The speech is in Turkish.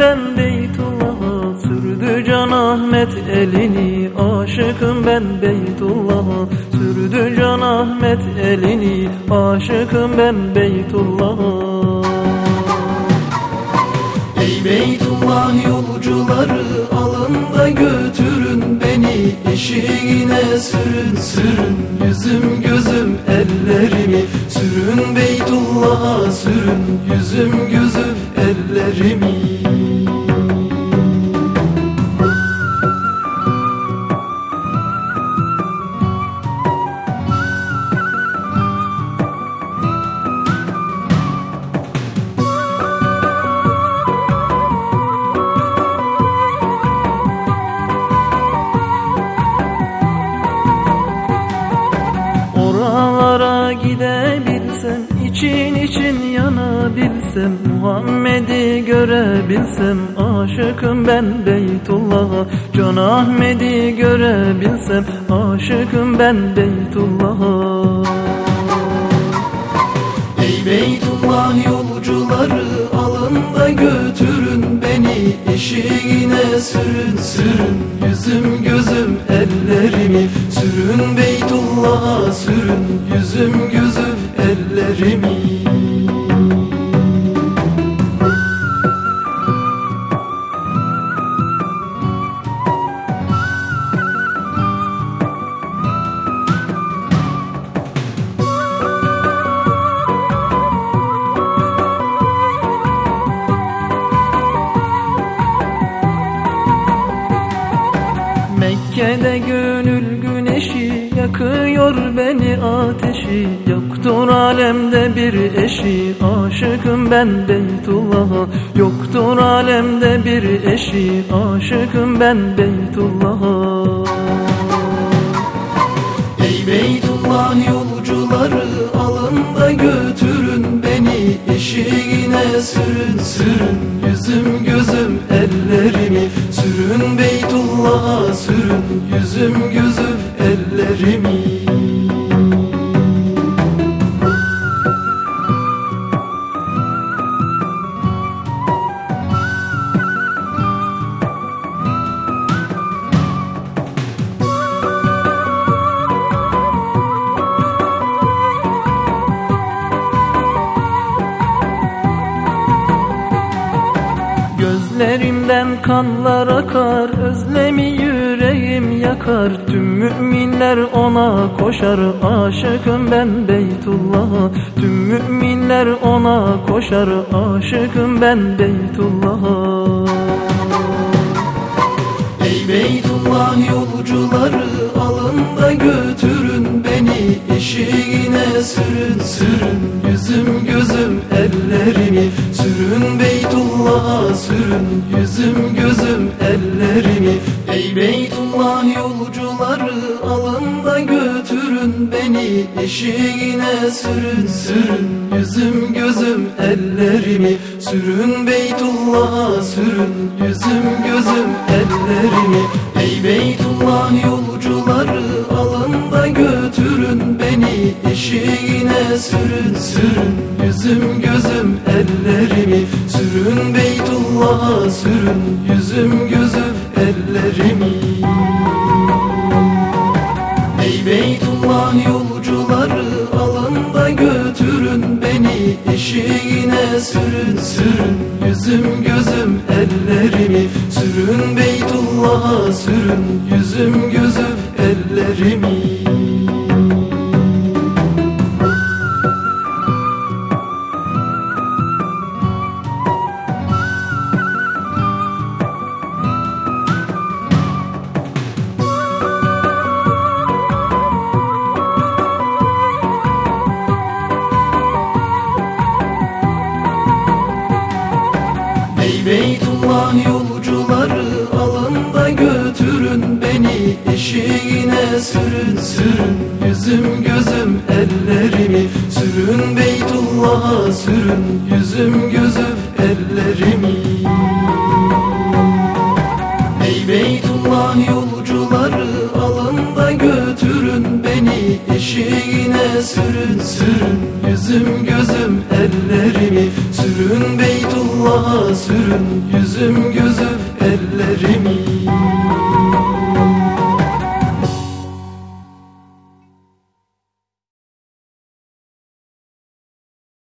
ben Beytullah'a Sürdü Can Ahmet elini. Aşıkım ben Beytullah'a Sürdü Can Ahmet elini. Aşıkım ben Beytullah'a Ey Beytullah yolcuları alın da götürün beni. Eşiğine sürün sürün yüzüm gözüm ellerimi. Sürün Beytullah'a sürün yüzüm gözüm ellerimi. Oralara gidebilsem için için yanabilsem Muhammed'i görebilsem Aşıkım ben Beytullah'a. Can Ahmet'i görebilsem Aşıkım ben Beytullah'a. Ey Beytullah yolcuları alın da götürün beni. Eşiğine sürün sürün yüzüm gözüm ellerimi. Sürün Beytullah'a sürün yüzüm gözüm ellerimi Mekke'de gönül güneşi yakıyor beni ateşi Yoktur alemde bir eşi. Aşıkım ben Beytullah'a Yoktur alemde bir eşi. Aşıkım ben Beytullah'a. Ey Beytullah yolcuları alın da götürün beni. Eşiğine sürün sürün yüzüm gözüm ellerimi. Sürün Beytullah'a Gözlerimden kanlar akar Özlemi yüreğim yakar. Tüm müminler ona koşar Aşıkım ben Beytullah'a Tüm müminler ona koşar Aşıkım ben Beytullah'a Ey Beytullah yolcuları alın da götürün beni Eşiğine sürün sürün sürün yüzüm gözüm ellerimi Ey Beytullah yolcuları alın da götürün beni. Eşiğine sürün sürün yüzüm gözüm ellerimi. Sürün Beytullah'a sürün yüzüm gözüm ellerimi. Ey Beytullah yolcuları alın da götürün beni. Eşiğine sürün sürün yüzüm gözüm ellerimi. Sürün Beytullah'a sürün yüzüm gözüm ellerimi Ey Beytullah yolcuları alın da götürün beni. Eşiğine sürün sürün yüzüm gözüm ellerimi Sürün Beytullah'a sürün yüzüm gözüm ellerimi Ey Beytullah yolcuları alın da götürün beni. Eşiğine sürün sürün yüzüm gözüm ellerimi. Sürün Beytullah'a sürün yüzüm gözüm ellerimi. Ey Beytullah yolcuları alın da götürün beni. Eşiğine sürün sürün Yüzüm gözüm Sürün Yüzüm gözüm